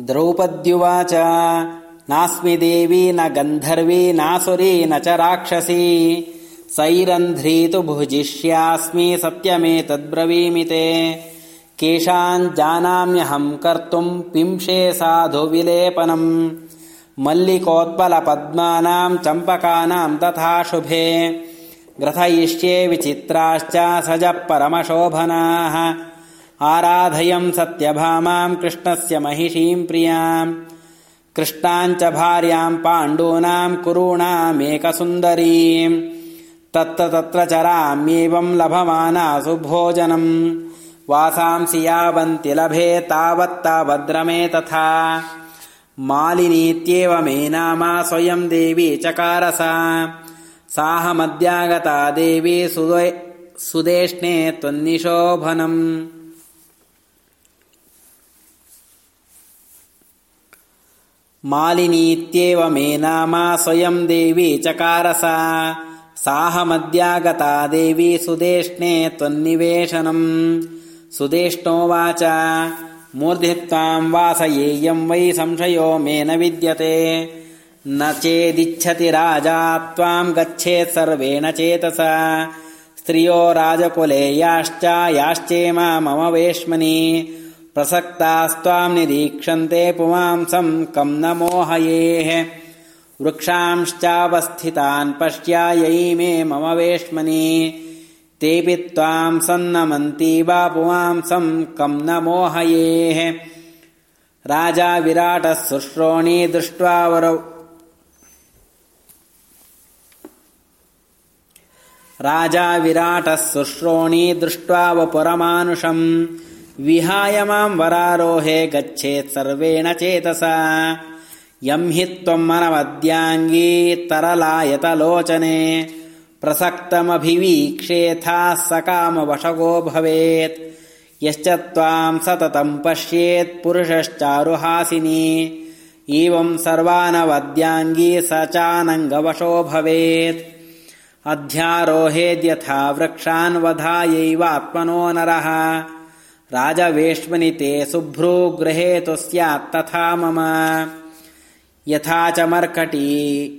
द्रौपद्युवाच नास्मि देवी न गन्धर्वी नासुरी न च राक्षसी। सैरन्ध्री तु भुजिष्यास्मि सत्यमेतद्ब्रवीमि ते। केषाञ्जानाम्यहम् कर्तुम् पिंशे साधु विलेपनम्। मल्लिकोत्पलपद्मानाम् चम्पकानाम् तथा शुभे। ग्रथयिष्ये विचित्राश्च सजः परमशोभनाः आराधयम् सत्यभामाम् कृष्णस्य महिषीम् प्रियाम्। कृष्णाञ्च भार्याम् पाण्डूनाम् कुरूणामेकसुन्दरीम्। तत्र तत्र चराम्येवम् लभमानासु भोजनम्। वासांसि यावन्ति लभे तावत्तावद्रमे तथा। मालिनीत्येव मे नामा स्वयम् देवी चकारसा। साहमद्यागता देवी सुदेष्णे त्वन्निशोभनम् मालिनीत्येव मे नामा स्वयम् देवी चकारसा। साहमद्यागता देवी सुदेष्णे त्वन्निवेशनम्। सुदेष्णोवाच मूर्धि त्वाम् वासयेयम् वै संशयो मे न विद्यते। न चेदिच्छति राजा त्वाम् गच्छेत् सर्वेण चेतसा। स्त्रियो राजकुले याश्च याश्चेमा मम वेश्मनि प्रसक्तास्त्वाम् निरीक्षन्ते पुमांसम् कम् न मोहयेः वृक्षांश्चावस्थितान् पश्यायै मे मम वेश्मनि तेऽपि त्वाम् सन्नमन्ती वा पुमांसम् कम् न मोहयेः राजा विराटः शुश्रोणी दृष्ट्वा वपुरमानुषम् विहाय माम् वरारोहे गच्छेत् सर्वेण चेतसा। यम् हि त्वम् अनवद्याङ्गी तरलायतलोचने। प्रसक्तमभिवीक्षेथाः सकामवशगो भवेत्। यश्च त्वाम् सततम् पश्येत् पुरुषश्चारुहासिनी। एवम् सर्वानवद्याङ्गी स चानङ्गवशो भवेत्। अध्यारोहेद्यथा वृक्षान् वधायैवात्मनो नरः राजवेश्मनि ते शुभ्रू गृहेतु स्यात्तथा मम। यथा च मर्कटी।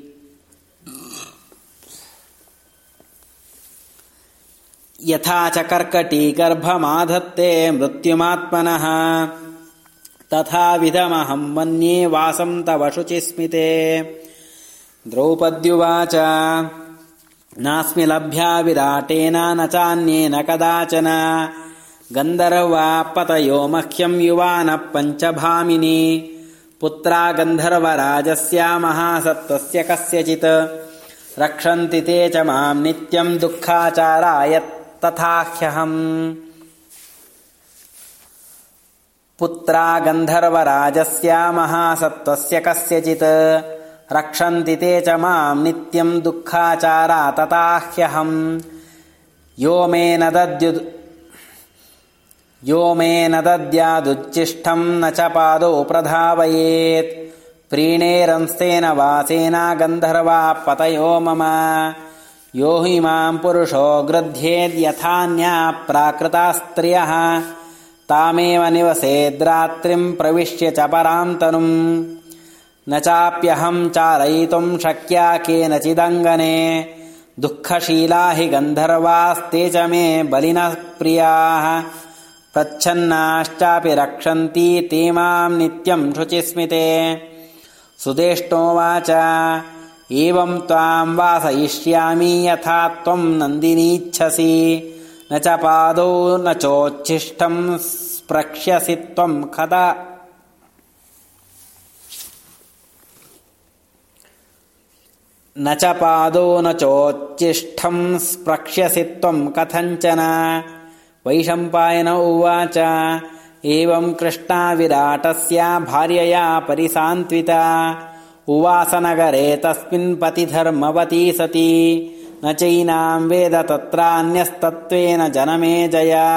यथा च कर्कटी गर्भमाधत्ते मृत्युमात्मनः। तथाविधमहम् मन्ये वासम् तव शुचिस्मिते। द्रौपद्युवाच नास्मि लभ्या विराटेन न चान्येन कदाचन गन्धर्वापतयो मह्यम् युवानः पञ्चभामिनी पुत्रा गन्धर्वराजस्य महासत्त्वस्य कस्यचित्। रक्षन्ति ते च माम् नित्यम् दुःखाचाराय तथाह्यहम्। पुत्रा गन्धर्वराजस्य महासत्त्वस्य कस्यचित्। रक्षन्ति ते च माम् नित्यम् दुःखाचारा तथाह्यहम्। यो मे न दद्यु यो मे न दद्यादुच्चिष्टम् न च पादौ प्रधावयेत्। प्रीणेरंस्तेन वासेन गन्धर्वा पतयो मम। यो हि माम् पुरुषो गृध्येद्यथान्याः प्राकृतास्त्रियः तामेव निवसेद्रात्रिम् प्रविश्य च परान्तनुम्। न चाप्यहम् चारयितुम् शक्या केनचिदङ्गने। दुःखशीला हि गन्धर्वास्ते च मे बलिनः प्रियाः प्रच्छन्नाश्चापि रक्षन्ति ते माम् नित्यम् शुचिस्मिते सुदेष्टोवाच एवम् त्वाम् वासयिष्यामि यथा त्वम् नन्दिनीच्छसि। न च पादौ न चोच्छिष्टम् स्प्रक्ष्यसि त्वम् कथञ्चन वैशम्पायन उवाच। एवम् कृष्णा विराटस्य भार्यया परिसान्त्विता उवासनगरे तस्मिन् पतिधर्मवती सती। न चैनाम् वेद तत्रान्यस्तत्त्वेन जनमे जया